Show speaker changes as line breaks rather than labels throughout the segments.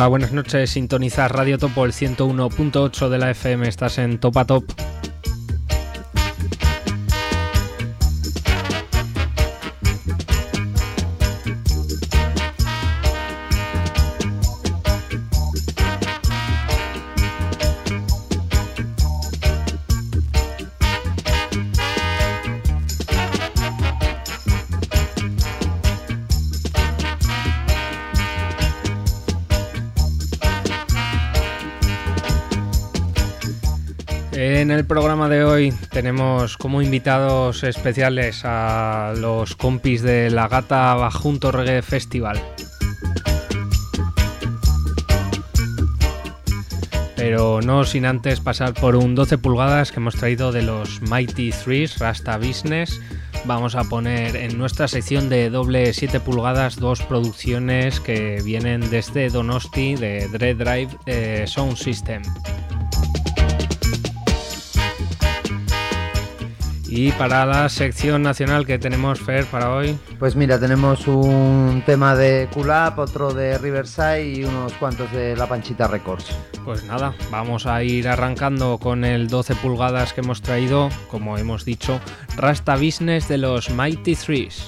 Hola, buenas noches. Sintonizas Radio Topo el 101.8 de la FM. Estás en Topa Top. Tenemos como invitados especiales a los compis de la Gata Bajunto Reggae Festival. Pero no sin antes pasar por un 12 pulgadas que hemos traído de los Mighty Threes Rasta Business. Vamos a poner en nuestra sección de doble 7 pulgadas dos producciones que vienen desde Donosti de Dread Drive eh, Sound System. Y para la sección nacional que tenemos, Fer, para hoy.
Pues mira, tenemos un tema de Kulap, otro de Riverside y unos cuantos de La Panchita Records.
Pues nada, vamos a ir arrancando con el 12 pulgadas que hemos traído, como hemos dicho, Rasta Business de los Mighty Threes.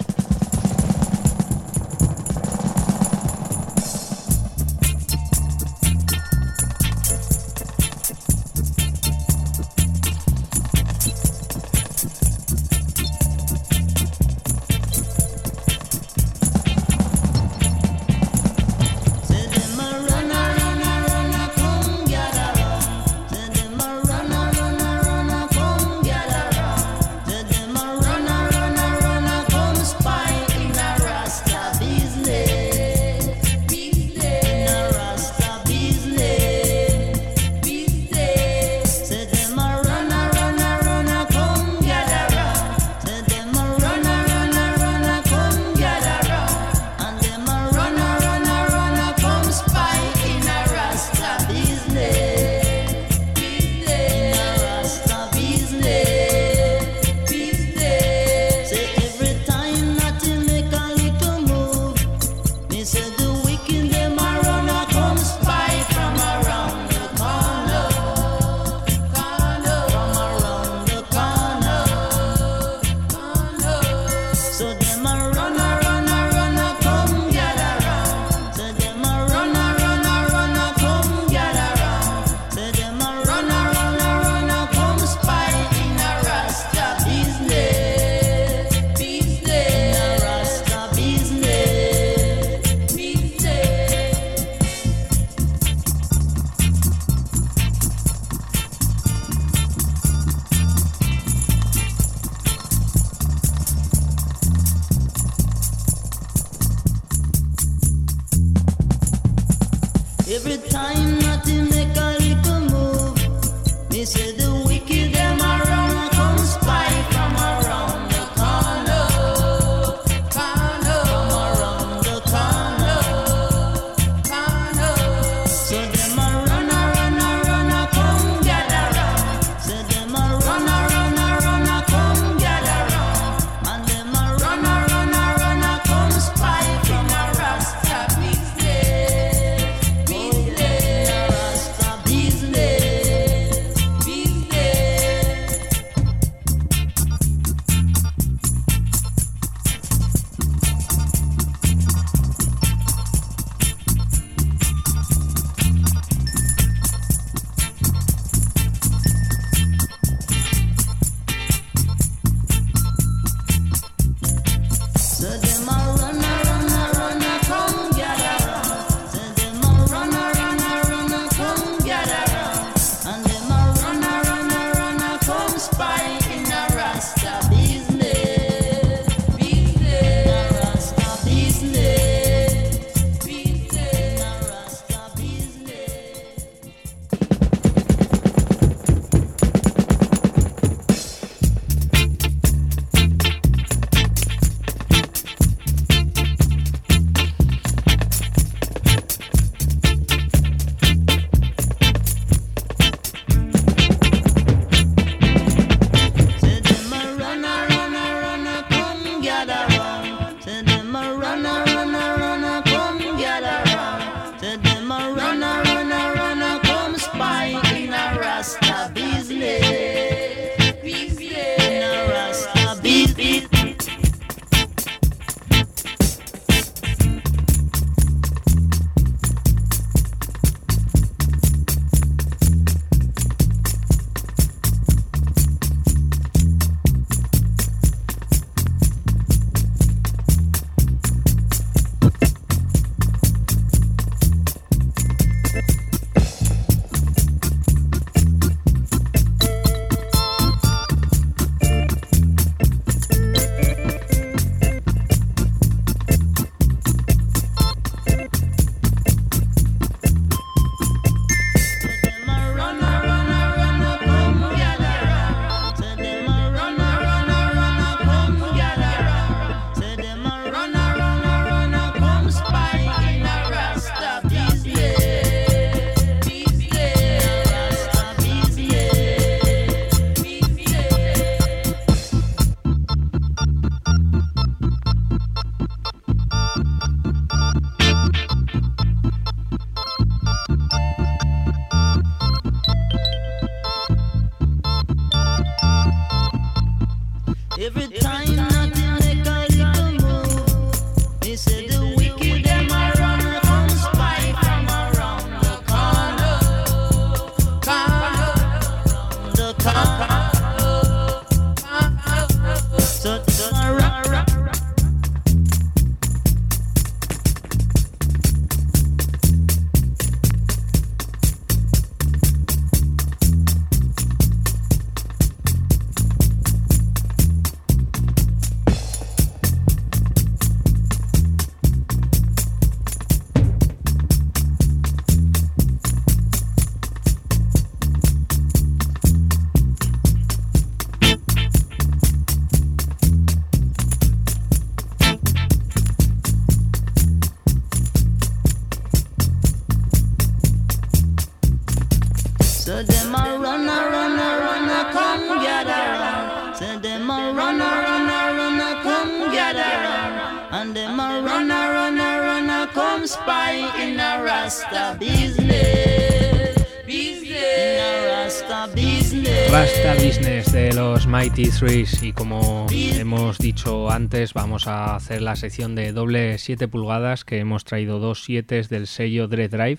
Y como hemos dicho antes vamos a hacer la sección de doble 7 pulgadas que hemos traído dos 7 del sello Dread Drive.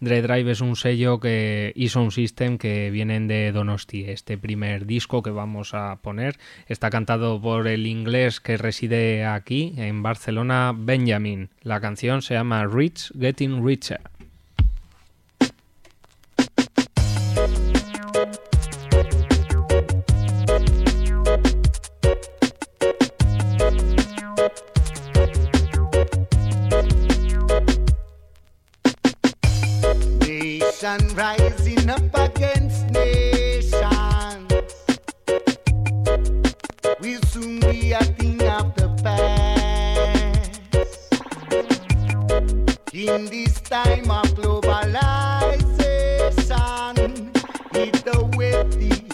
Dread Drive es un sello que hizo un system que vienen de Donosti. Este primer disco que vamos a poner está cantado por el inglés que reside aquí en Barcelona, Benjamin. La canción se llama Rich Getting Richer.
Nation rising up against nations. We'll soon be a thing of the past. In this time of globalization, it the wealthy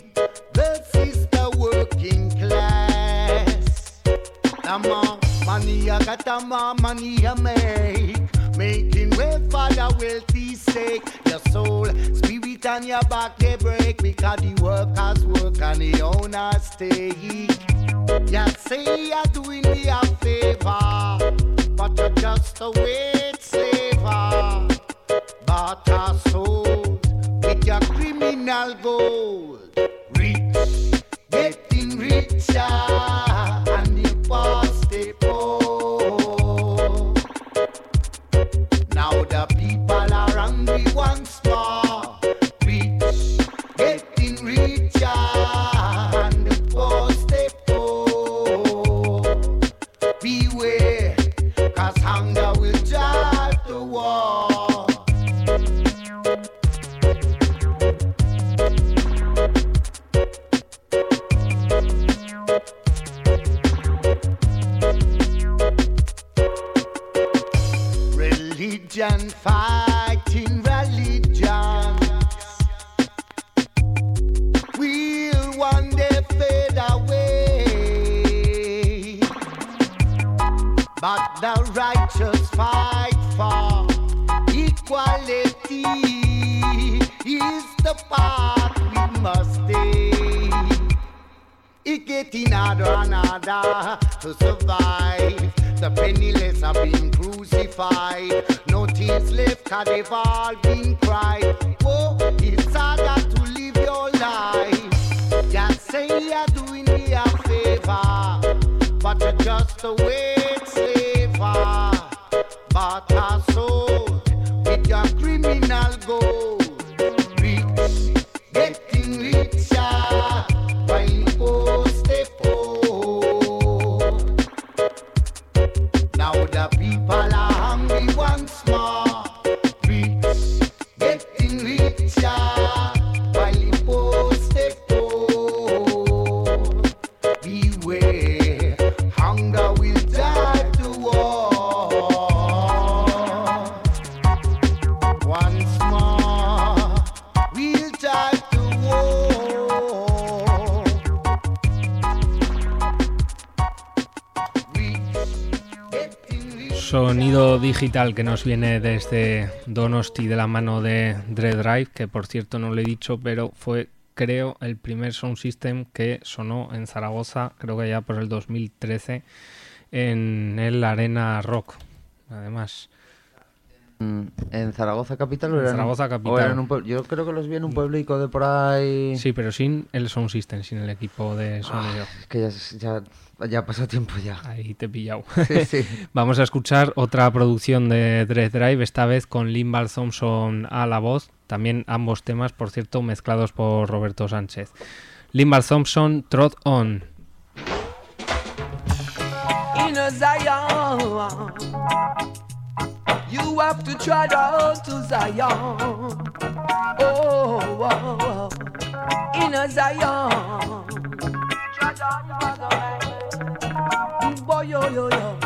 versus the working class. The more money you got, the more money you make. Making way for the wealthy sake and your back they break because the workers work and the owners stay. You say you're doing me a favor, but you're just a wage slaver. But our soul with your criminal gold, rich, getting richer. slaver, but you're just a wage slaver.
But as digital que nos viene desde Donosti de la mano de Dread Drive, que por cierto no lo he dicho, pero fue creo, el primer sound system que sonó en Zaragoza, creo que ya por el 2013, en el Arena Rock. Además,
Mm, ¿En Zaragoza capital o
En Zaragoza capital.
eran un Yo creo que los vi en un pueblico de por ahí.
sí, pero sin el sound system, sin el equipo de sonido.
Es que ya, ya, ya pasado tiempo ya.
Ahí te he pillado.
Sí, sí.
Vamos a escuchar otra producción de Dread Drive, esta vez con Limbal Thompson a la voz. También ambos temas, por cierto, mezclados por Roberto Sánchez. Limbal Thompson, Trot On.
in a Zion. You have to try to Zion. Oh, oh, oh. in a Zion. Trod on, brother man. Boy, yo, yo, yo.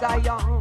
Zion.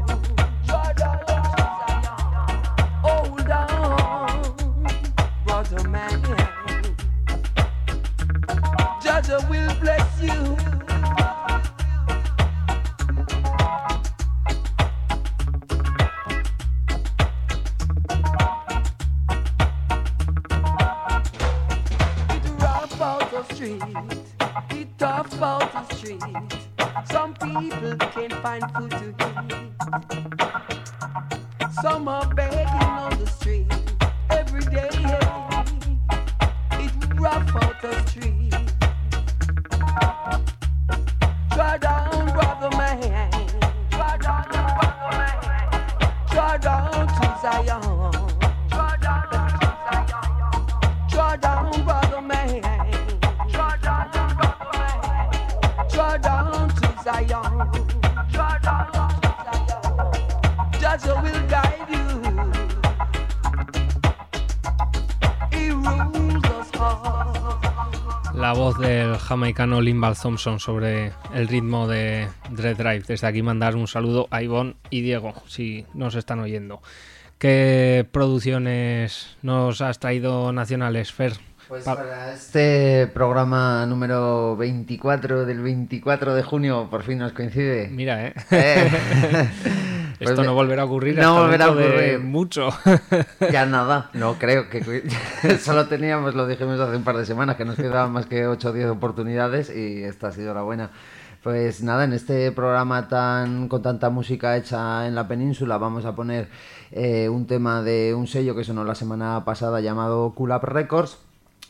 Jamaicano Limbal Thompson sobre el ritmo de Dread Drive. Desde aquí mandar un saludo a Ivonne y Diego, si nos están oyendo. ¿Qué producciones nos has traído nacionales, Fer?
Pues
Pa-
para este programa número 24 del 24 de junio, por fin nos coincide.
Mira, ¿eh?
Eh,
Esto
pues
no
me-
volverá a ocurrir
no
hasta
volverá a ocurrir.
mucho.
Ya nada, no creo que solo teníamos, lo dijimos hace un par de semanas, que nos quedaban más que 8 o 10 oportunidades y esta ha sido la buena. Pues nada, en este programa tan con tanta música hecha en la península vamos a poner eh, un tema de un sello que sonó la semana pasada llamado Cool Up Records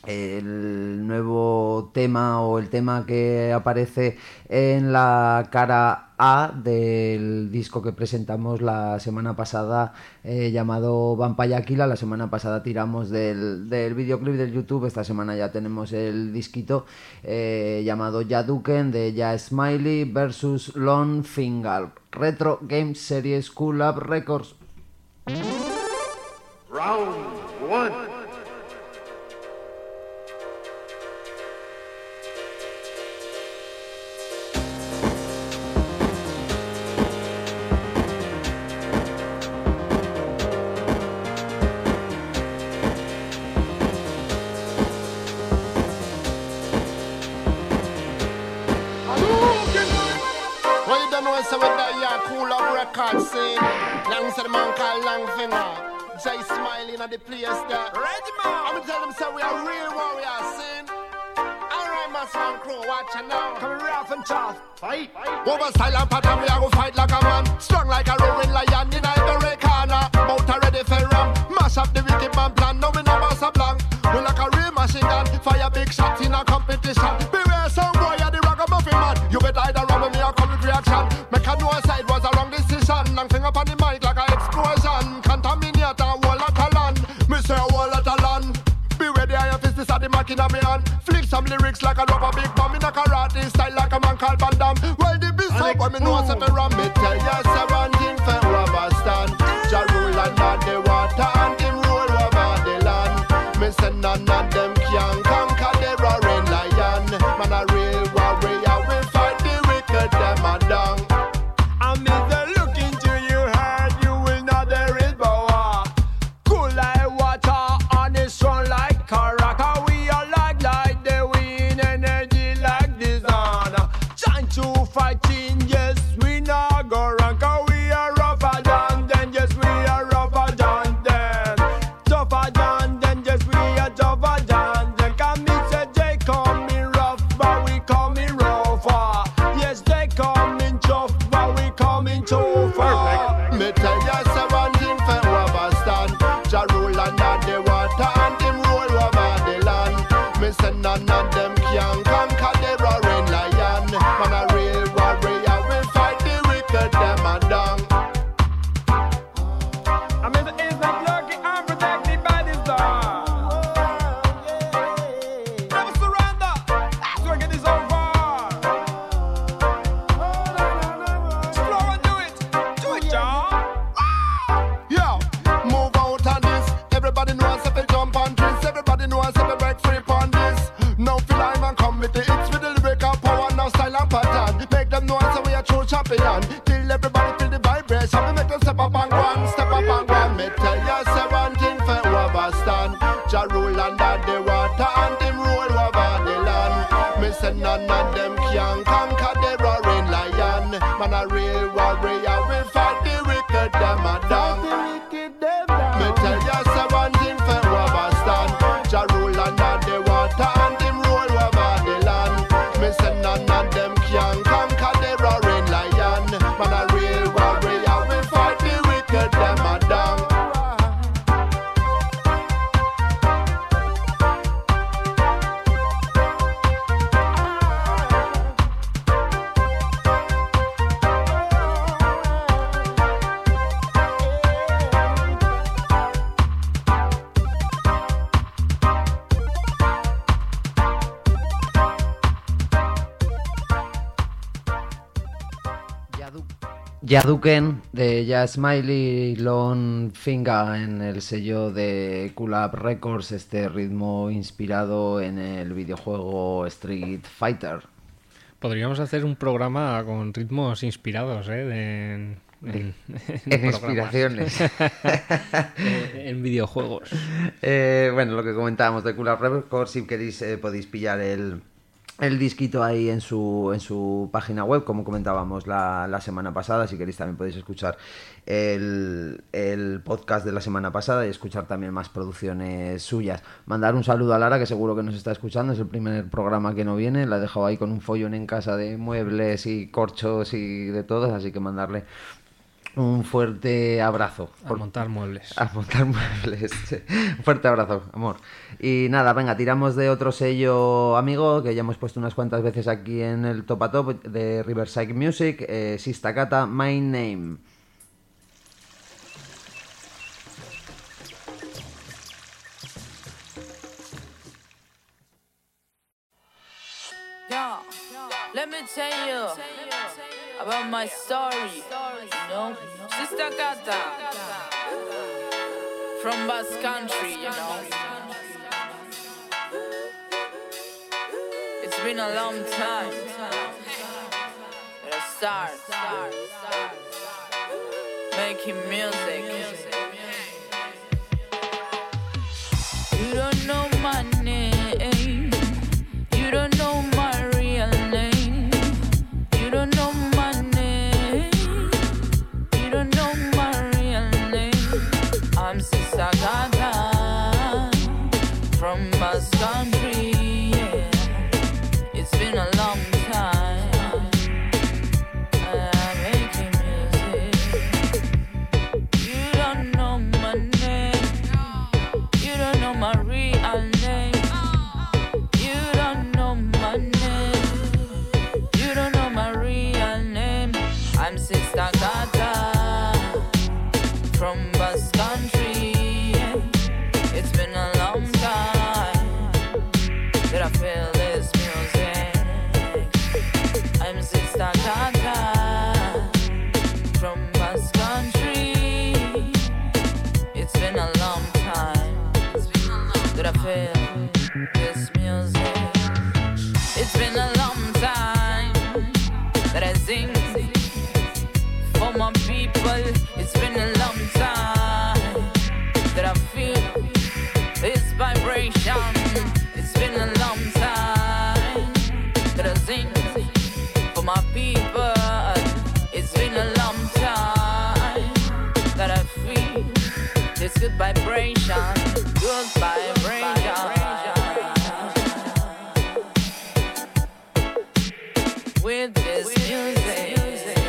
el nuevo tema o el tema que aparece en la cara A del disco que presentamos la semana pasada eh, llamado Vampire Aquila. La semana pasada tiramos del, del videoclip del YouTube, esta semana ya tenemos el disquito eh, llamado Yaduken de Ya Smiley versus Lone Finger. Retro Game Series Cool Up Records.
Round one.
At the place there. Ready, man. I'm gonna tell them so we are real warriors, sin. Alright, my son crew, watch it now. Come rough and tough. Fight. Over silent pattern, we are gonna fight like a man. Strong like a roaring lion in every corner. Mouth ready for ram. Mash up the wicked man plan. No, we no mass a blank. We like a real machine gun. Fire big shots in a competition. Beware some boy, you're the ragamuffin man. You better either run with me or come with reaction. Make a know side was a wrong decision. Long thing up on the mic like this at the mark in my hand. Flick some lyrics like a rubber big bomb in a karate style like a man called Van Damme. Well, the beast up when me know say me ram
Yaduken de Ya Smiley Lone Finger en el sello de Up Records, este ritmo inspirado en el videojuego Street Fighter.
Podríamos hacer un programa con ritmos inspirados, ¿eh? de- en,
inspiraciones.
Eh, en videojuegos.
Eh, bueno, lo que comentábamos de Up Records, si queréis eh, podéis pillar el, el disquito ahí en su, en su página web, como comentábamos la, la semana pasada. Si queréis también podéis escuchar el, el podcast de la semana pasada y escuchar también más producciones suyas. Mandar un saludo a Lara, que seguro que nos está escuchando, es el primer programa que no viene. La he dejado ahí con un follón en casa de muebles y corchos y de todos, así que mandarle Un fuerte abrazo.
A montar muebles.
A montar muebles. Un fuerte abrazo, amor. Y nada, venga, tiramos de otro sello amigo que ya hemos puesto unas cuantas veces aquí en el Top a Top de Riverside Music, eh, Sistakata My Name.
Yeah, let me tell you about my story. You know, Sister Kata from Basque Country. You know, it's been a long time that I start making music. You don't know my With this music,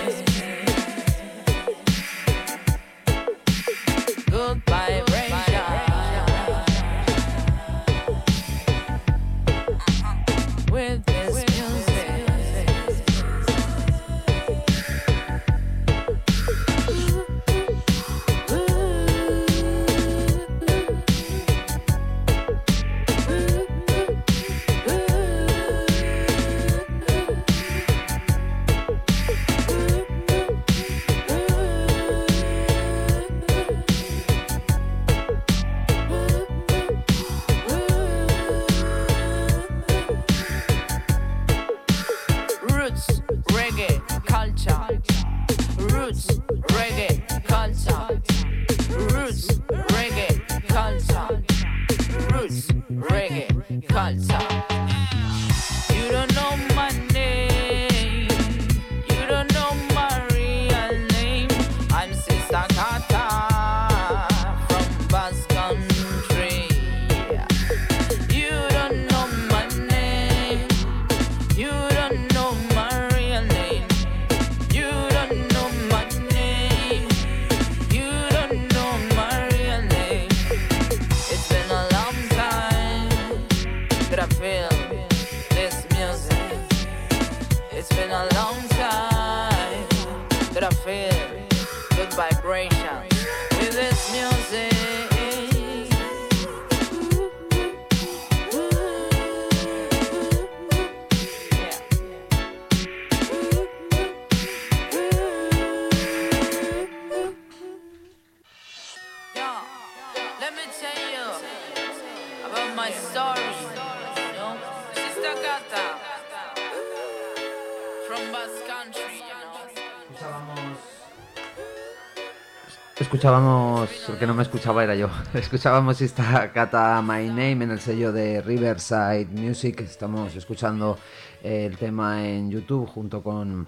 Escuchábamos, el que no me escuchaba era yo. Escuchábamos esta Kata My Name en el sello de Riverside Music. Estamos escuchando el tema en YouTube junto con,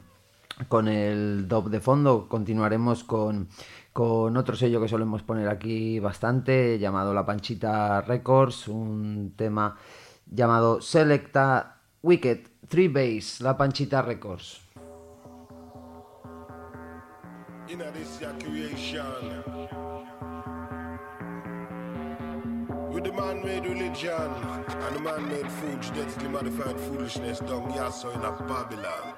con el dub de fondo. Continuaremos con, con otro sello que solemos poner aquí bastante, llamado La Panchita Records, un tema llamado Selecta Wicked Three Bass, La Panchita Records.
in this your creation. With the man-made religion and the man-made food genetically modified foolishness Don't so in a Babylon.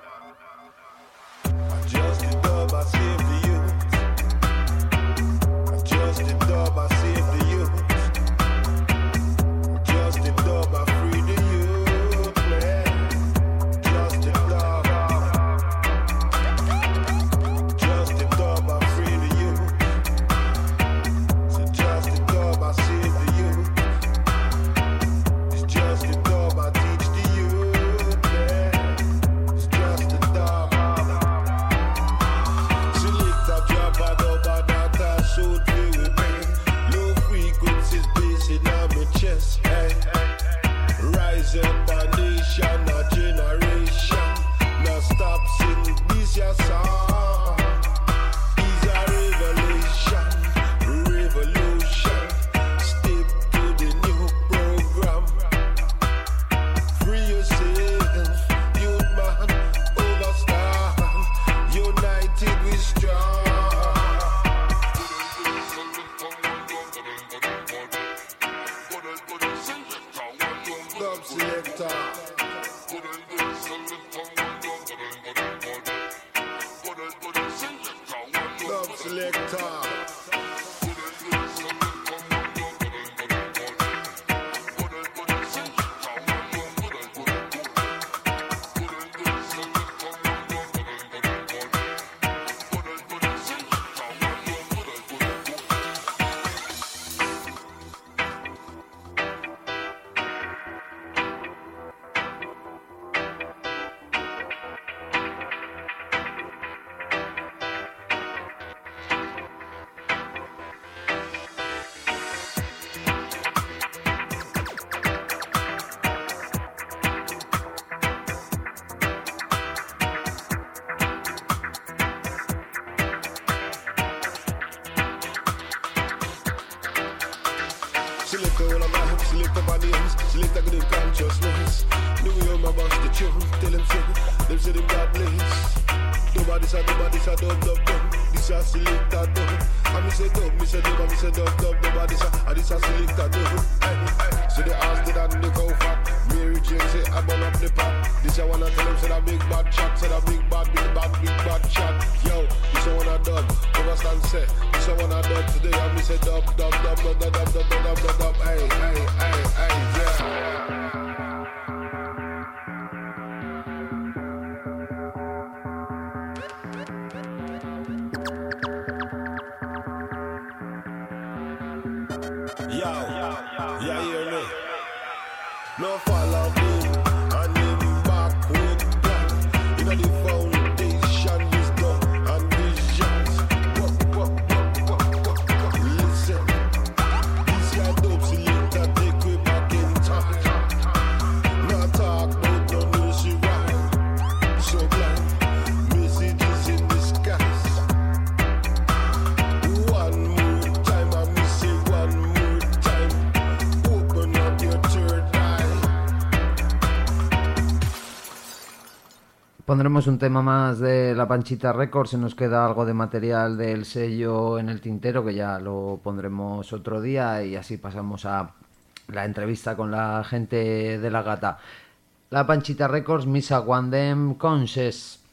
un tema más de la Panchita Records, se nos queda algo de material del sello en el tintero que ya lo pondremos otro día y así pasamos a la entrevista con la gente de la gata. La Panchita Records, Misa
One Dem Conscious.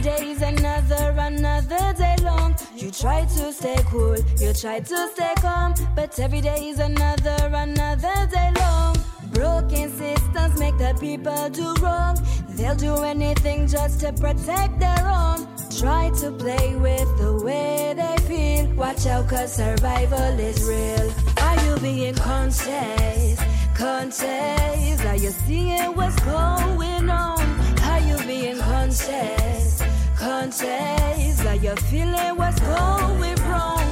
Every day is another, another day long. You try to stay cool, you try to stay calm, but every day is another, another day long. Broken systems make the people do wrong. They'll do anything just to protect their own. Try to play with the way they feel. Watch out, cause survival is real. Are you being conscious? Conscious? Are you seeing what's going on? Are you being conscious? Conscious? Are you feeling what's going wrong?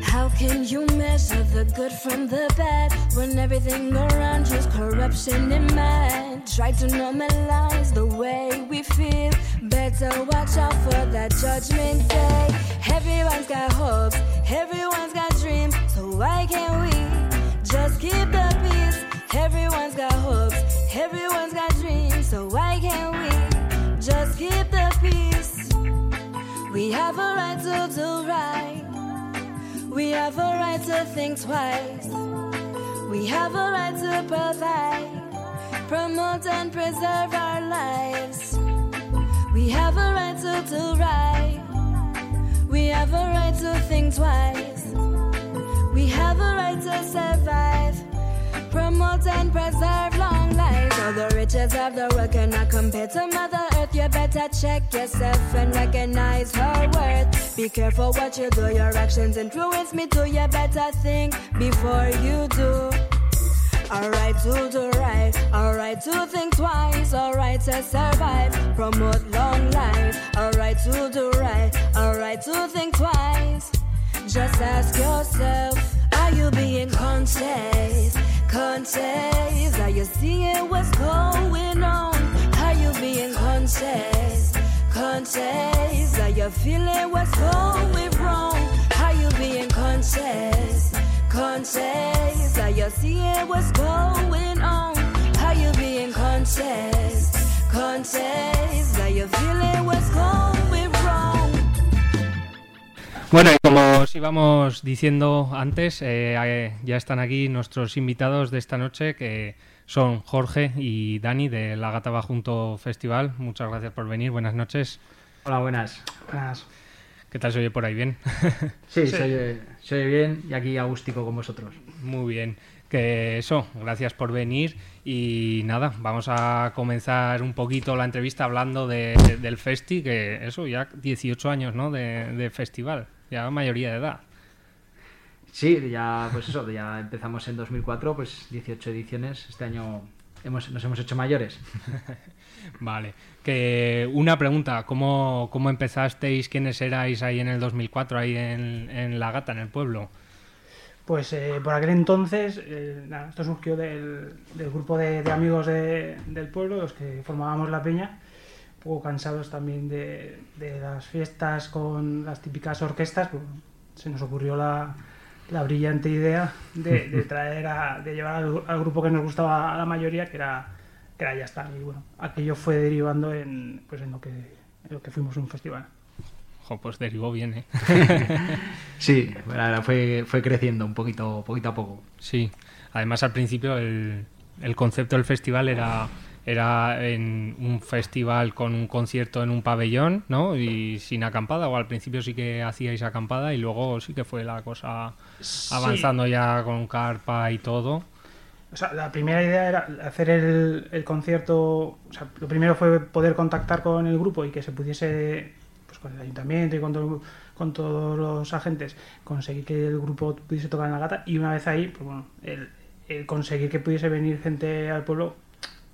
How can you measure the good from the bad when everything around you's corruption and mad? Try to normalize the way we feel. Better watch out for that judgment day. Everyone's got hopes, everyone's got dreams, so why can't we just keep the peace? Everyone's got hopes, everyone's got dreams, so why can't we just keep the have a right to do right. We have a right to think twice. We have a right to provide, promote and preserve our lives. We have a right to do right. We have a right to think twice. We have a right to survive, promote and preserve long lives. All the riches of the world cannot compare to Mother Earth. You better check yourself and recognize her worth. Be careful what you do, your actions influence me too. You better think before you do. Alright to do right, alright to think twice, alright to survive, promote long life. Alright to do right, alright to think twice. Just ask yourself, are you being conscious? Conscious, are you seeing what's going on? Are you being conscious? Conscious, are you feeling what's going wrong? Are you being conscious? Conscious, are you seeing what's going on? Are you being conscious? Conscious, are you feeling what's going?
Bueno, y como os íbamos diciendo antes, eh, eh, ya están aquí nuestros invitados de esta noche, que son Jorge y Dani de La Gata Va Junto Festival. Muchas gracias por venir. Buenas noches.
Hola, buenas. Buenas.
¿Qué tal se oye por ahí? ¿Bien?
Sí, Se, oye, se oye bien y aquí agústico con vosotros.
Muy bien. Que eso, gracias por venir y nada, vamos a comenzar un poquito la entrevista hablando de- del festi, que eso, ya 18 años, ¿no? De, de festival, ya mayoría de edad.
Sí, ya pues eso, ya empezamos en 2004, pues 18 ediciones. Este año hemos, nos hemos hecho mayores.
Vale, que una pregunta, ¿cómo, cómo empezasteis? ¿Quiénes erais ahí en el 2004, ahí en, en La Gata, en el pueblo?
Pues eh, por aquel entonces, eh, nada, esto surgió del, del grupo de, de amigos de- del pueblo, los que formábamos la peña, poco cansados también de, de las fiestas con las típicas orquestas, pues, se nos ocurrió la, la brillante idea de, de traer a, de llevar al, al grupo que nos gustaba a la mayoría, que era, que era Ya está. Y bueno, aquello fue derivando en, pues, en, lo, que, en lo que fuimos un festival.
Jo, pues derivó bien, ¿eh?
Sí, la verdad, fue, fue creciendo un poquito, poquito a poco.
Sí, además al principio el, el concepto del festival era, era en un festival con un concierto en un pabellón, ¿no? Y sin acampada, o al principio sí que hacíais acampada y luego sí que fue la cosa avanzando ya con carpa y todo.
O sea, la primera idea era hacer el, el concierto. O sea, lo primero fue poder contactar con el grupo y que se pudiese, pues con el ayuntamiento y con, todo- con todos los agentes, conseguir que el grupo pudiese tocar en la gata. Y una vez ahí, pues bueno, el, el conseguir que pudiese venir gente al pueblo.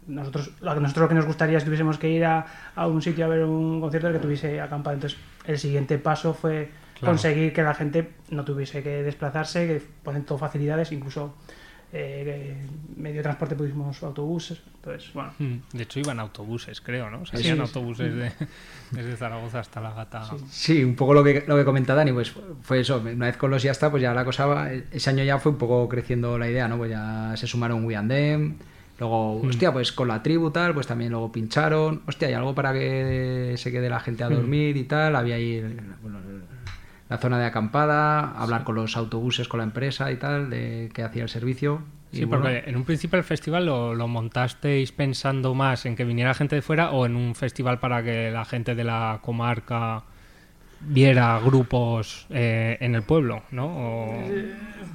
Nosotros, lo que nosotros lo que nos gustaría es que tuviésemos que ir a, a un sitio a ver un concierto que tuviese acampada. Entonces, el siguiente paso fue
Claro.
conseguir que la gente no tuviese que desplazarse, que ponen todo facilidades, incluso eh, medio de transporte pusimos autobuses. Entonces, bueno,
Mm, De hecho iban autobuses, creo, ¿no? O sea,
Sí, sí.
autobuses de- desde Zaragoza hasta La Gata.
Sí, un poco lo que, lo que comenta Dani, pues fue eso. Una vez con los ya está, pues ya la cosa, va- ese año ya fue un poco creciendo la idea, ¿no? Pues ya se sumaron We and Them, luego,
Mm.
hostia, pues con la tribu tal, pues también luego pincharon, hostia, hay algo para que se quede la gente a
Mm.
dormir y tal, había ahí bueno, la zona de acampada, hablar con los autobuses, con la empresa y tal, de que hacía el servicio.
Sí,
bueno,
porque en un principio el festival lo, lo montasteis pensando más en que viniera gente de fuera o en un festival para que la gente de la comarca viera grupos eh, en el pueblo, ¿no? O-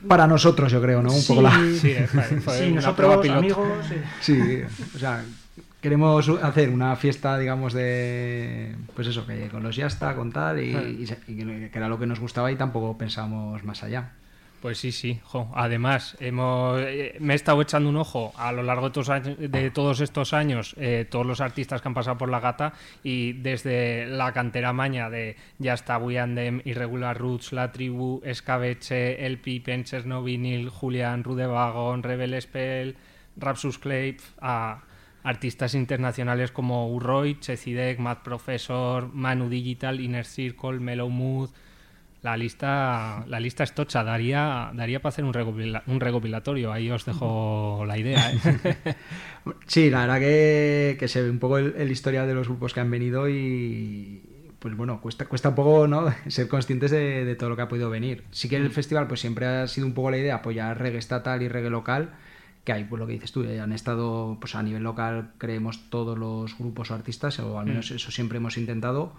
para nosotros yo creo, ¿no? Un poco la...
Sí, fue- fue
sí,
una
nosotros, amigos,
Sí, o sea, queremos hacer una fiesta, digamos, de. Pues eso, que con los ya está, con tal, y, que era lo que nos gustaba y tampoco pensamos más allá.
Pues sí, sí. jo. Además, hemos, eh, me he estado echando un ojo a lo largo de todos, estos años, eh, todos los artistas que han pasado por la gata, y desde la cantera maña de Ya está, We and Them, Irregular Roots, La Tribu, Escabeche, El Pipen, Chernobyl, Julián, Rudevagon, Rebel Spell, Rapsus a artistas internacionales como Urroy, Checidek, Mad Professor, Manu Digital, Inner Circle, Mellow Mood. La lista, la lista es tocha, daría, daría para hacer un, recopila- un recopilatorio. Ahí os dejo la idea. ¿eh?
Sí, la verdad que, que se ve un poco el, el historial de los grupos que han venido y pues bueno, cuesta, cuesta un poco ¿no? ser conscientes de, de todo lo que ha podido venir. Sí que el festival pues siempre ha sido un poco la idea apoyar reggae estatal y reggae local, que hay pues lo que dices tú, eh, han estado pues a nivel local creemos todos los grupos o artistas, o al menos
Mm.
eso siempre hemos intentado.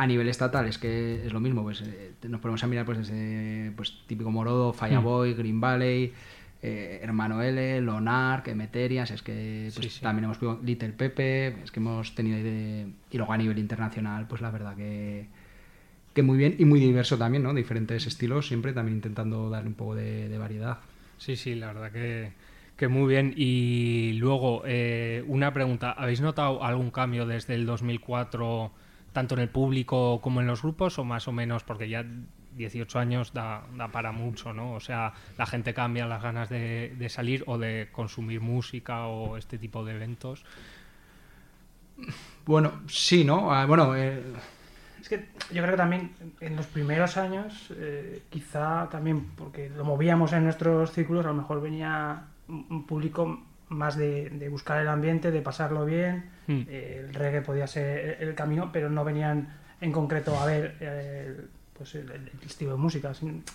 A nivel estatal es que es lo mismo, pues eh, nos ponemos a mirar pues desde pues típico Morodo, Fireboy, Green Valley, eh, Hermano L, Lonar, Emeterias, es que pues,
Sí, sí.
también hemos podido Little Pepe, es que hemos tenido de... Y luego a nivel internacional, pues la verdad que, que muy bien y muy diverso también, ¿no? Diferentes estilos, siempre también intentando darle un poco de, de variedad.
Sí, sí, la verdad que, que muy bien. Y luego, eh, una pregunta. ¿Habéis notado algún cambio desde el 2004, tanto en el público como en los grupos, o más o menos? Porque ya 18 años da, da para mucho, ¿no? O sea, la gente cambia las ganas de, de salir o de consumir música o este tipo de eventos.
Bueno, sí, ¿no? Ah, bueno, eh,
Es que yo creo que también en los primeros años, eh, quizá también porque lo movíamos en nuestros círculos, a lo mejor venía un un público más de, de buscar el ambiente, de pasarlo bien.
Hmm.
Eh, el reggae podía ser el, el camino, pero no venían en concreto a ver eh, el, pues el, el estilo de música.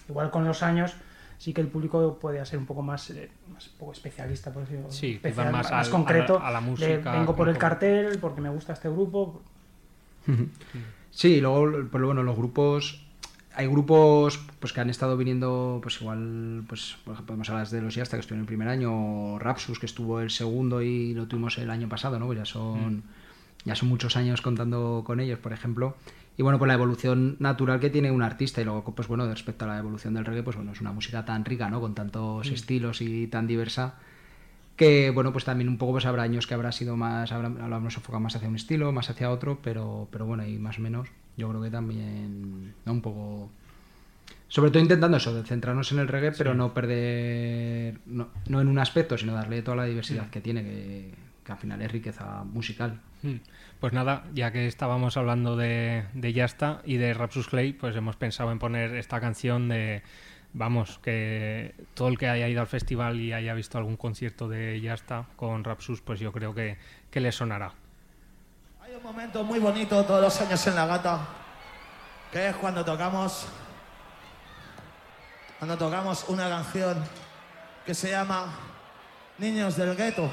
Igual con los años sí que el público podía ser un poco más, eh, más un poco especialista, por decirlo
Sí,
especial,
más al-
concreto.
a la- a la
de
música,
vengo por el cartel porque me gusta este grupo.
Sí, y luego, pues bueno, los grupos. Hay grupos pues que han estado viniendo, pues igual, pues por ejemplo, podemos hablar de los Yasta, que estuvo en el primer año, o Rapsus, que estuvo el segundo y lo tuvimos el año pasado, ¿no? Pues ya son, ya son muchos años contando con ellos, por ejemplo. Y bueno, pues la evolución natural que tiene un artista, y luego, pues bueno, respecto a la evolución del reggae, pues bueno, es una música tan rica, ¿no? Con tantos estilos y tan diversa, que bueno pues también un poco pues habrá años que habrá sido más habrá, habremos enfocado más hacia un estilo más hacia otro pero pero bueno y más o menos yo creo que también ¿no? un poco sobre todo intentando eso de centrarnos en el reggae pero no perder no, no en un aspecto sino darle toda la diversidad que tiene que, que al final es riqueza musical
Mm. Pues nada, ya que estábamos hablando de, de Yasta y de Rapsus Clay, pues hemos pensado en poner esta canción de, vamos, que todo el que haya ido al festival y haya visto algún concierto de Yasta con Rapsus, pues yo creo que, que le sonará.
Un momento muy bonito todos los años en la gata, que es cuando tocamos, cuando tocamos una canción que se llama Niños del Gueto.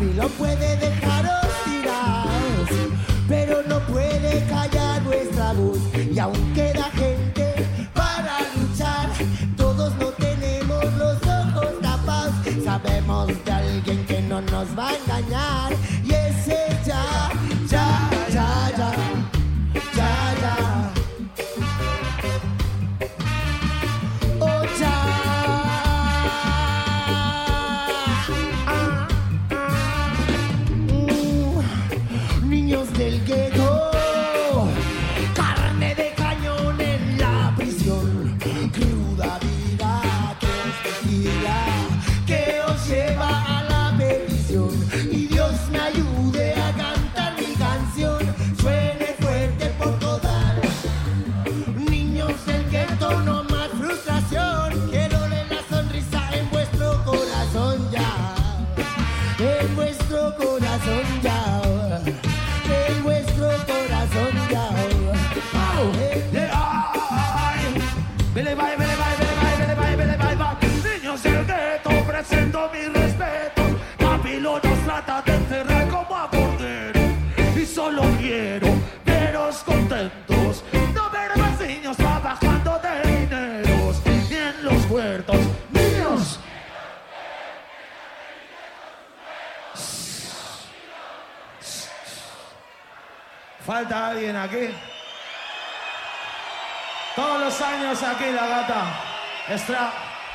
Babilón puede dejaros tirados, pero no puede callar nuestra voz. Y aún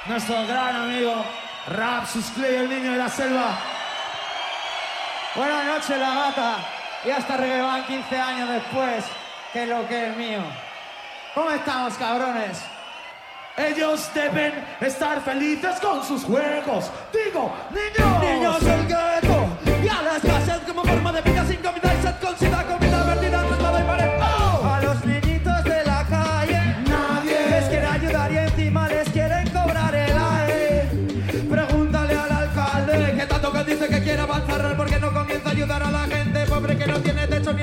Nuestro gran amigo Rapsus Clay, el niño de la selva.
Buenas noches, la gata. Y hasta Reggaeban 15 años después, que lo que es mío. ¿Cómo estamos, cabrones?
Ellos deben estar felices con sus juegos. Digo, niños.
Niños del gueto. Y a la escasez como forma de vida sin comida y con sida,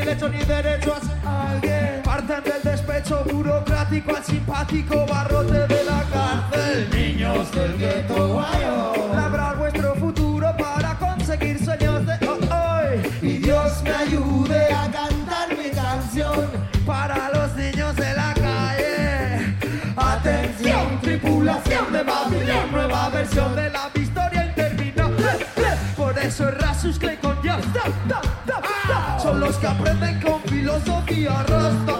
tiene techo ni derecho a alguien. Parten del despecho burocrático al simpático barrote de la cárcel. Niños del gueto guayo.
Labrar vuestro futuro para conseguir sueños de hoy.
Y Dios me ayude a cantar mi canción
Para los niños de la calle.
Atención, tripulación de Babilón, nueva versión de la
historia interminable. Eso es Rasus Clay con ya.
Son los que aprenden con filosofía rasta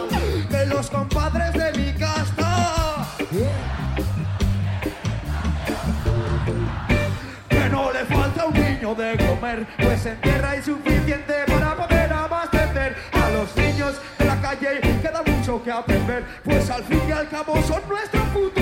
de los compadres de mi casta. Que no le falta un niño de comer, pues en tierra hay suficiente para poder abastecer a los niños de la calle. Queda mucho que aprender, pues al fin y al cabo son nuestro futuro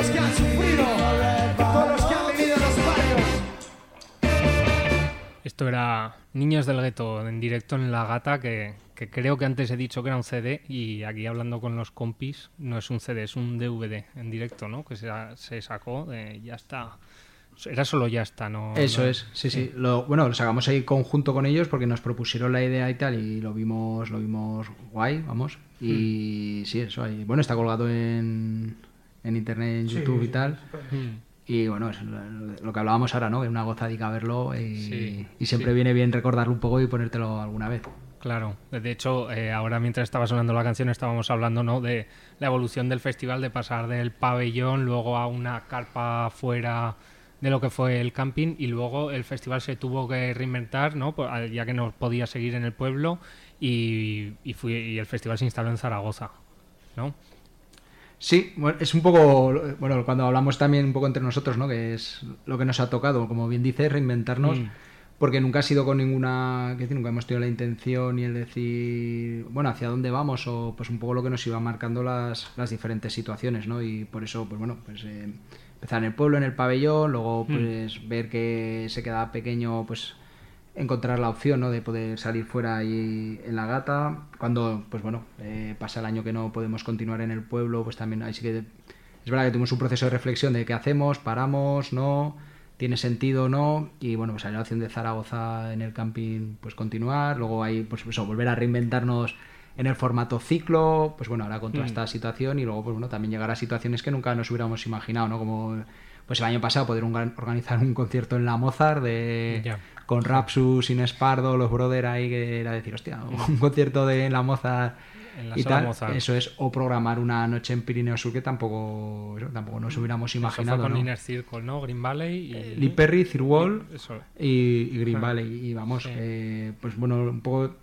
los que han sufrido. Todos los que han vivido en los barrios.
Esto era Niños del Gueto en directo en La Gata, que, que creo que antes he dicho que era un CD y aquí hablando con los compis, no es un CD, es un DVD en directo, ¿no? Que se, se sacó, de ya está. Era solo ya está, ¿no?
Eso
no-
es, sí, sí. Lo, bueno, lo sacamos ahí conjunto con ellos porque nos propusieron la idea y tal y lo vimos, lo vimos guay, vamos. Y sí, eso ahí. Bueno, está colgado en, en internet, en
Sí,
YouTube y tal.
Mm.
Y bueno, es lo, que hablábamos ahora, ¿no? Que una gozadica verlo y,
Sí,
y siempre
sí.
viene bien recordarlo un poco y ponértelo alguna vez.
Claro, de hecho, eh, ahora mientras estaba sonando la canción estábamos hablando ¿no? de la evolución del festival, de pasar del pabellón, luego a una carpa fuera de lo que fue el camping y luego el festival se tuvo que reinventar, ¿no? Ya que no podía seguir en el pueblo y, y, fui- y el festival se instaló en Zaragoza, ¿no?
Sí, bueno, es un poco, bueno, cuando hablamos también un poco entre nosotros, ¿no? Que es lo que nos ha tocado, como bien dice, reinventarnos,
Mm.
porque nunca ha sido con ninguna, que decir, nunca hemos tenido la intención ni el decir, bueno, hacia dónde vamos o pues un poco lo que nos iba marcando las, las diferentes situaciones, ¿no? Y por eso, pues bueno, pues eh, empezar en el pueblo, en el pabellón, luego
Mm.
pues ver que se queda pequeño, pues encontrar la opción ¿no? de poder salir fuera ahí en la gata. Cuando, pues bueno, eh, pasa el año que no podemos continuar en el pueblo, pues también ahí sí que... Es verdad que tuvimos un proceso de reflexión de qué hacemos, paramos, no, tiene sentido, no, y bueno, pues salió la opción de Zaragoza en el camping, pues continuar, luego ahí, pues eso, volver a reinventarnos en el formato ciclo, pues bueno, ahora con toda
Mm.
esta situación y luego, pues bueno, también llegar a situaciones que nunca nos hubiéramos imaginado, ¿no? Como, pues el año pasado poder un- organizar un concierto en la Mozart de con Rapsus, Inés Pardo, los brother ahí, que era decir, hostia, un concierto de en la Mozart
En la
y tal.
Mozart.
Eso es, o programar una noche en Pirineo Sur que tampoco, eso, tampoco nos hubiéramos
Eso fue
imaginado.
con
¿no?
Inner Circle, ¿no? Green Valley y...
Lee Perry, Cirwall
Eso.
y, y Green
Ah.
Valley. Y vamos,
Sí.
eh, pues bueno, un poco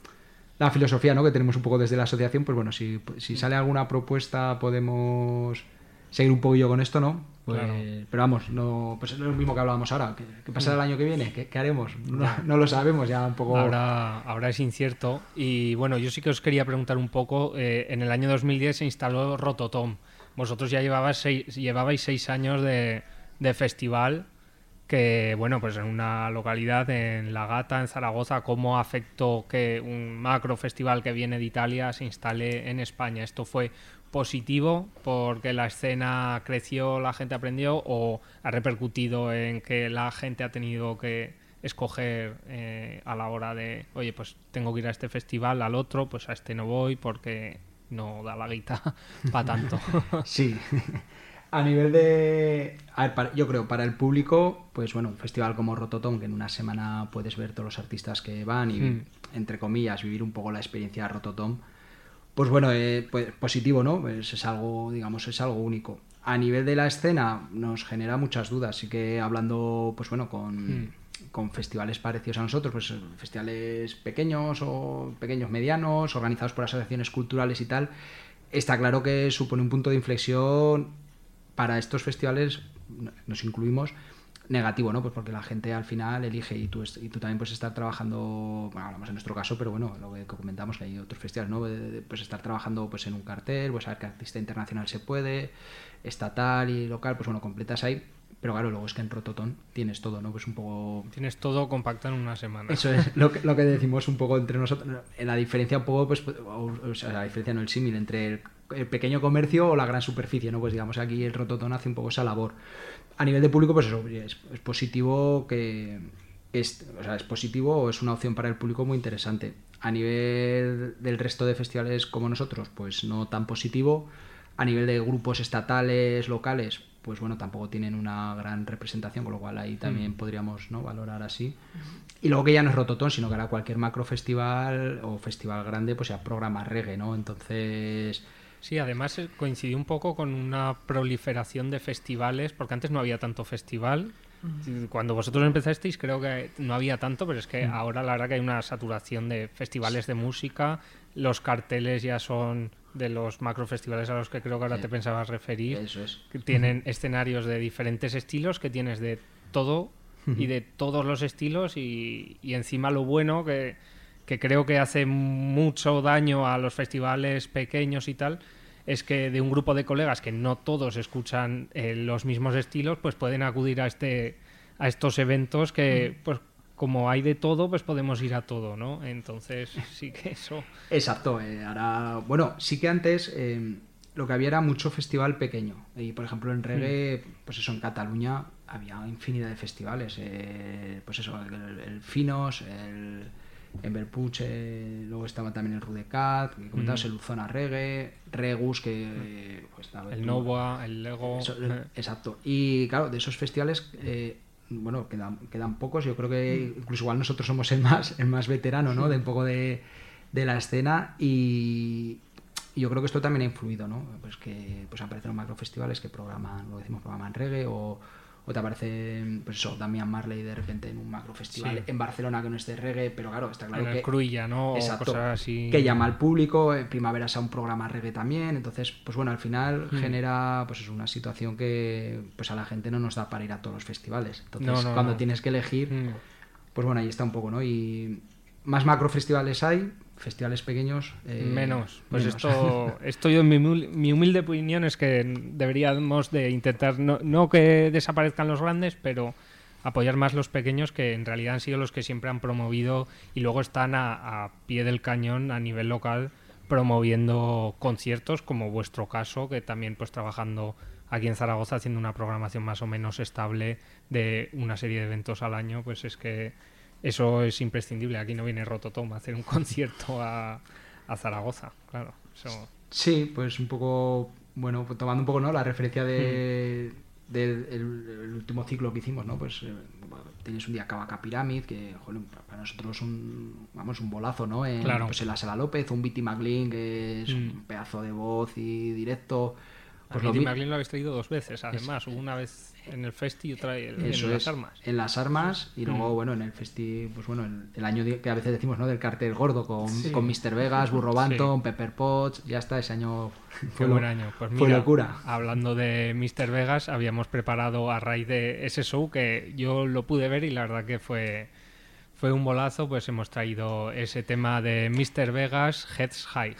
la filosofía ¿no? que tenemos un poco desde la asociación, pues bueno, si, si
Mm.
sale alguna propuesta podemos seguir un poquillo con esto, ¿no? Pues,
Claro.
Pero vamos, no, pues es lo mismo que hablábamos ahora. ¿Qué, qué pasará el año que viene? ¿Qué, qué haremos? No, no lo sabemos, ya un poco...
Ahora, ahora es incierto. Y bueno, yo sí que os quería preguntar un poco. eh, en el año 2010 se instaló Rototom. Vosotros ya llevabais seis, llevabais seis años de, de festival. Que bueno, pues en una localidad, en La Gata, en Zaragoza, ¿cómo afectó que un macro festival que viene de Italia se instale en España? ¿Esto fue positivo porque la escena creció, la gente aprendió o ha repercutido en que la gente ha tenido que escoger eh, a la hora de, oye, pues tengo que ir a este festival, al otro, pues a este no voy porque no da la guita para tanto.
sí. A nivel de. A ver, para- yo creo, para el público, pues bueno, un festival como Rototom, que en una semana puedes ver todos los artistas que van y,
Mm.
entre comillas, vivir un poco la experiencia de Rototom, pues bueno, eh, pues positivo, ¿no? Pues es algo, digamos, es algo único. A nivel de la escena, nos genera muchas dudas. Así que hablando, pues bueno, con,
Mm.
con festivales parecidos a nosotros, pues festivales pequeños o pequeños medianos, organizados por asociaciones culturales y tal, está claro que supone un punto de inflexión para estos festivales, nos incluimos, negativo, ¿no? Pues porque la gente al final elige y tú, y tú también puedes estar trabajando, bueno, hablamos en nuestro caso, pero bueno, lo que comentamos que hay otros festivales, ¿no? Pues estar trabajando pues en un cartel, pues saber que artista internacional se puede, estatal y local, pues bueno, completas ahí. Pero claro, luego es que en Rototón tienes todo, ¿no? Pues un poco
Tienes todo compacto en una semana.
eso es lo que, lo que decimos un poco entre nosotros. La diferencia un poco, pues, o, o sea, la diferencia no el símil entre el, el pequeño comercio o la gran superficie, ¿no? Pues digamos aquí el Rototón hace un poco esa labor. A nivel de público, pues eso, es, es positivo que que es, o sea, es positivo o es una opción para el público muy interesante. A nivel del resto de festivales como nosotros, pues no tan positivo. A nivel de grupos estatales, locales, pues bueno, tampoco tienen una gran representación, con lo cual ahí también
Mm.
podríamos ¿no? valorar así. Y luego que ya no es Rototón, sino que ahora cualquier macro festival o festival grande, pues ya programa reggae, ¿no? Entonces...
Sí, además eh, coincidió un poco con una proliferación de festivales, porque antes no había tanto festival. Cuando vosotros empezasteis creo que no había tanto, pero es que
Mm.
ahora la verdad que hay una saturación de festivales de música, los carteles ya son de los macrofestivales a los que creo que ahora
Sí.
te pensabas referir,
Eso es.
que tienen escenarios de diferentes estilos, que tienes de todo y de todos los estilos y, y encima lo bueno que, que creo que hace mucho daño a los festivales pequeños y tal es que de un grupo de colegas que no todos escuchan eh, los mismos estilos pues pueden acudir a este a estos eventos que pues como hay de todo pues podemos ir a todo no entonces sí que eso
Exacto, eh, ahora, bueno, sí que antes eh, lo que había era mucho festival pequeño. Y por ejemplo en reggae, pues eso, en Cataluña había infinidad de festivales. eh, pues eso, el, el Finos, el eh, luego estaba también el Rudecat, que comentabas,
Mm.
el Luzona Reggae, Regus, que eh, pues, estaba
el Nova el Lego
Eso,
eh,
exacto. Y claro, de esos festivales, eh, bueno, quedan, quedan pocos. Yo creo que incluso igual nosotros somos el más, el más veterano, ¿no? De un poco de, de la escena. Y, y yo creo que esto también ha influido, ¿no? Pues que pues aparecen macrofestivales que programan, lo decimos, programan reggae o, o te aparece, pues eso, Damian Marley de repente en un macrofestival
Sí.
en Barcelona que no es de reggae, pero claro, está claro
En
que...
Cruïlla, ¿no?
Exacto,
cosas así.
que llama al público, en primavera a un programa reggae también, entonces, pues bueno, al final
Mm.
genera pues es una situación que pues a la gente no nos da para ir a todos los festivales. Entonces,
No, no,
cuando
no.
tienes que elegir,
Mm.
pues bueno, ahí está un poco, ¿no? Y más macrofestivales hay, festivales pequeños... eh,
menos. Pues
menos.
esto, esto yo, mi, humil- mi humilde opinión es que deberíamos de intentar, no, no que desaparezcan los grandes, pero apoyar más los pequeños que en realidad han sido los que siempre han promovido y luego están a, a pie del cañón a nivel local promoviendo conciertos como vuestro caso que también pues trabajando aquí en Zaragoza haciendo una programación más o menos estable de una serie de eventos al año pues es que eso es imprescindible aquí no viene Rototom a hacer un concierto a, a Zaragoza claro eso
Sí, pues un poco, bueno, pues tomando un poco, ¿no? La referencia de,
Hmm.
del el- el último ciclo que hicimos, ¿no? Pues eh, tienes un día Cavaca Pyramid, que, joder, para nosotros un, vamos, un bolazo, ¿no? En,
Claro.
Pues en la Sala López, un Bitty McLean, que es
Mm.
un pedazo de voz y directo. Pues
a McLean lo habéis traído dos veces además una vez en el Festi y otra en, las
es,
armas
En las armas y luego,
Mm.
bueno, en el festi, pues bueno, el, el año que a veces decimos, ¿no? Del cartel gordo con,
Sí.
con Mr. Vegas, Burro Banton, Pepper Potts, ya está, ese año
Qué
fue,
buen año. Pues
fue locura.
hablando de Mr. Vegas, habíamos preparado a raíz de ese show que yo lo pude ver y la verdad que fue, fue un bolazo. Pues hemos traído ese tema de Mr. Vegas, Heads High.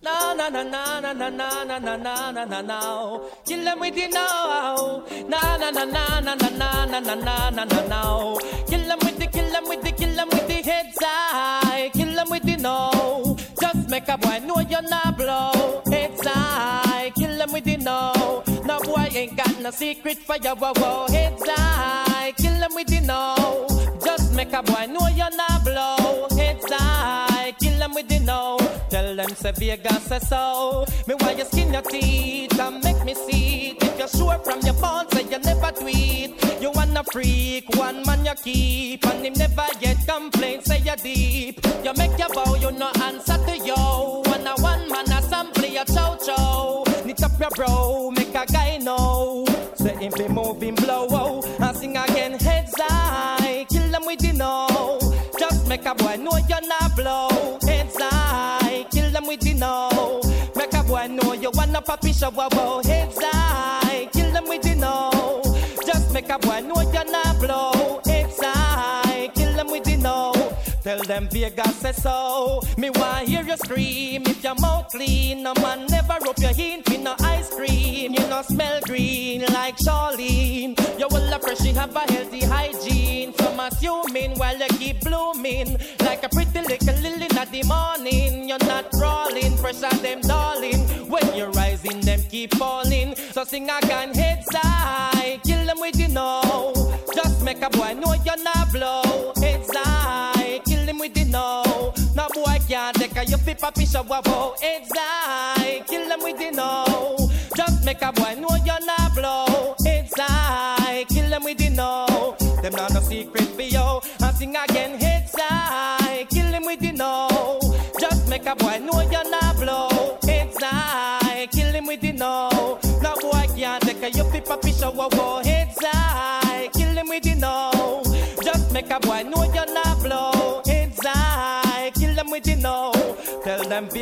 No, no, no, no, no, no, no, no, no, no, no, no, no. Kill them with the no. No, no, no, no, no, no, no, no, no, no, no, no, no. Kill them with the, kill them with the, kill them with the heads high. Kill them with the no. Just make a boy know you're not blow. Heads high. Kill them with the no. No boy ain't got no secret for your wow wow. Heads high. Kill them with the no. Just make a boy know you're not blow. Heads high, kill them with the no. Tell them say Vegas say so. Me why you skin your teeth and make me see it. If you're sure from your bones say you never tweet. You wanna freak, one man you keep, and him never yet complain. Say you deep. You make your bow, you no answer to yo. One a one man a sample your chow chow. Knit up your bro, make a guy know. Say him be moving blow, oh, and sing again heads high. Kill them with the no. Just make a boy know you're not blow. Boy know you wanna papi show, wow, oh, wow. Heads high, kill them with the no. Just make a boy know you're not blow. Tell them Vegas say so. Me want hear you scream if your mouth clean. No man never rub your hint with no ice cream. You no smell green like Charlene. You will appreciate have a healthy hygiene. Some assuming while you keep blooming like a pretty little lily in the morning. You're not crawling, pressure them darling. When you're rising, them keep falling. So sing again, heads high, kill them with you know. Just make a boy know you're not blow. With the no. No boy can't take a you fit papi shower wow. Heads high, kill them with the no. Just make a boy know you're not blow. Heads high, kill them with the no. Them not no secret for you. And sing again, heads high, kill him with the no. Just make a boy know you're not blow. Heads high, kill him with the no. No boy can't take a you fit papi shower wow.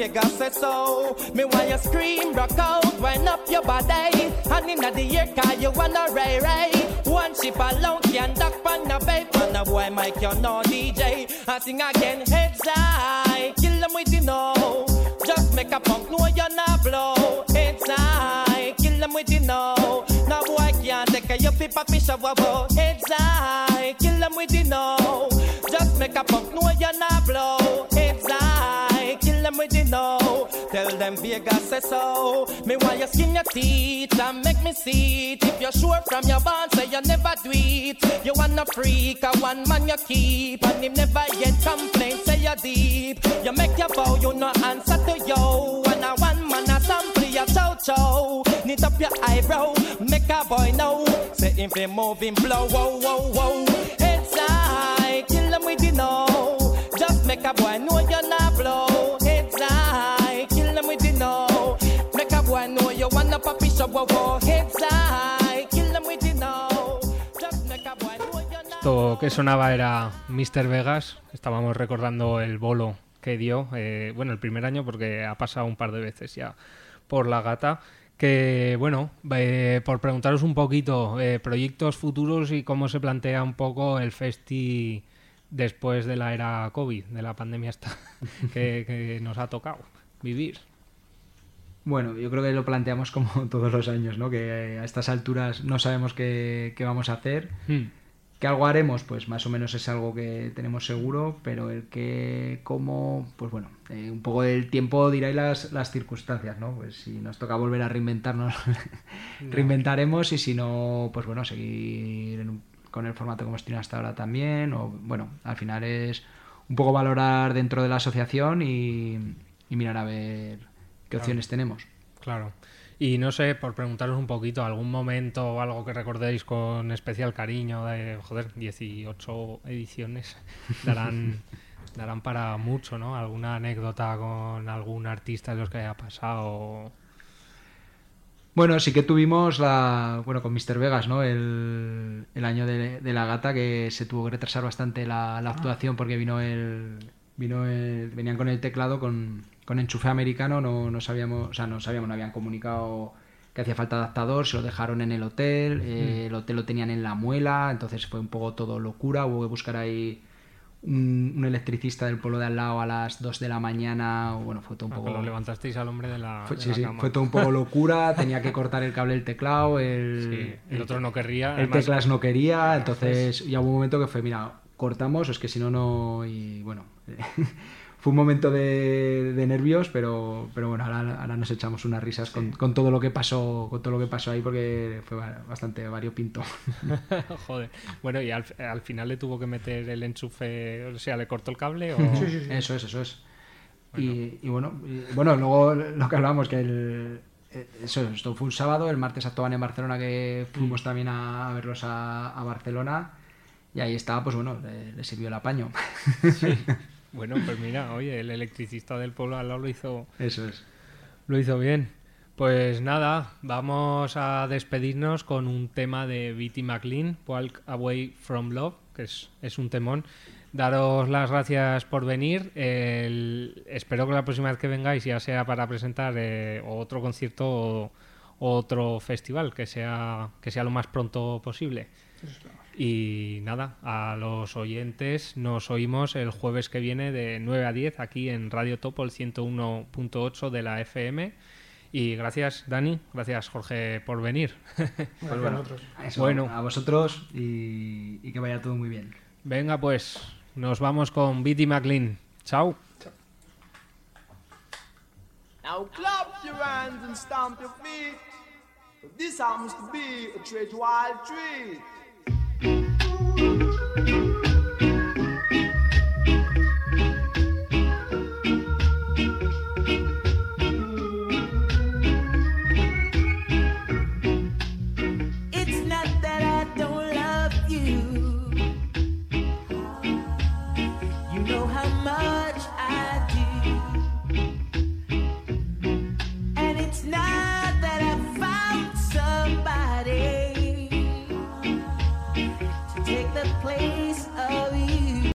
Vegas say so. Me want you scream, rock out, wind up your body. And in the air, car you wanna ray ray. One ship alone can duck on the bait. Man, a boy Mike, you no DJ. I sing again, heads high, kill them with the no. Just make a punk know you're not blow. Heads high, kill them with the no. Now boy can't take a you fi papi shower. wow. Heads high, kill them with the no. Just make a punk know Tell them Vegas say so. Me want you skin your teeth and make me see it. If you're sure from your bond, say you never do it. You wanna freak, a one man you keep, and him never yet complain. Say you're deep. You make your bow, you no answer to yo. And a one man a sample your chow chow. Knit up your eyebrow, make a boy know. Say him be moving blow, whoa, whoa, whoa. Heads high, kill them with the no. Just make a boy know you're
Esto que sonaba era Mr. Vegas. Estábamos recordando el bolo que dio, eh, bueno, el primer año porque ha pasado un par de veces ya por la gata. Que bueno, eh, por preguntaros un poquito, eh, proyectos futuros y cómo se plantea un poco el festi después de la era COVID, de la pandemia esta que, que nos ha tocado vivir.
Bueno, yo creo que lo planteamos como todos los años, ¿no? Que a estas alturas no sabemos qué, qué vamos a hacer.
Hmm.
¿Que algo haremos? Pues más o menos es algo que tenemos seguro, pero el que, cómo, pues bueno, eh, un poco del tiempo dirá y las, las circunstancias, ¿no? Pues si nos toca volver a reinventarnos, reinventaremos y si no, pues bueno, seguir en un- con el formato como tenido hasta ahora también, o bueno, al final es un poco valorar dentro de la asociación y, y mirar a ver qué opciones tenemos.
Claro. Y no sé, por preguntaros un poquito, algún momento o algo que recordéis con especial cariño de, joder, 18 ediciones darán, darán para mucho, ¿no? Alguna anécdota con algún artista de los que haya pasado.
Bueno, sí que tuvimos la. Bueno, con Mr. Vegas, ¿no? El, el año de, de la gata que se tuvo que retrasar bastante la, la actuación porque vino el. Vino el, venían con el teclado con, con enchufe americano, no, no sabíamos, o sea, no sabíamos, no habían comunicado que hacía falta adaptador, se lo dejaron en el hotel, eh, el hotel lo tenían en la muela, entonces fue un poco todo locura, hubo que buscar ahí un, un electricista del pueblo de al lado a las 2 de la mañana, bueno, fue todo un
Ah,
poco...
lo levantasteis al hombre de la,
Fue,
de
sí,
la
sí,
cama.
fue todo un poco locura, tenía que cortar el cable del teclado, el,
Sí, el otro no querría,
El
además-
teclas no quería, entonces ya hubo un momento que fue, mira, cortamos, es que si no, no. Y bueno, fue un momento de, de nervios, pero, pero bueno, ahora, ahora nos echamos unas risas con, con todo lo que pasó con todo lo que pasó ahí porque fue ba- bastante variopinto.
Joder. Bueno, y al, al final le tuvo que meter el enchufe, o sea, le cortó el cable o...
Eso es, eso es. Y, y bueno, y- bueno, luego lo que hablábamos, que el, eh, eso, esto fue un sábado, el martes actuaban en Barcelona, que fuimos también a, a verlos a, a Barcelona, y ahí estaba, pues bueno, le, le sirvió el apaño.
Bueno, pues mira, oye, el electricista del pueblo al lado lo hizo...
Eso es.
Lo hizo bien. Pues nada, vamos a despedirnos con un tema de Bitty McLean, Walk Away from Love, que es, es un temón. Daros las gracias por venir. El- espero que la próxima vez que vengáis, ya sea para presentar eh, otro concierto o, o otro festival, que sea, que sea lo más pronto posible. Y nada, a los oyentes nos oímos el jueves que viene de 9 a 10 aquí en Radio Topo, el 101.8 de la FM. Y gracias, Dani. Gracias, Jorge, por venir.
Pues bueno, eso,
bueno,
a vosotros y, y que vaya todo muy bien.
venga, pues nos vamos con Bitty McLean. Chao.
Now clap your hands and stamp your feet. This happens to be a treat wild treat. thank you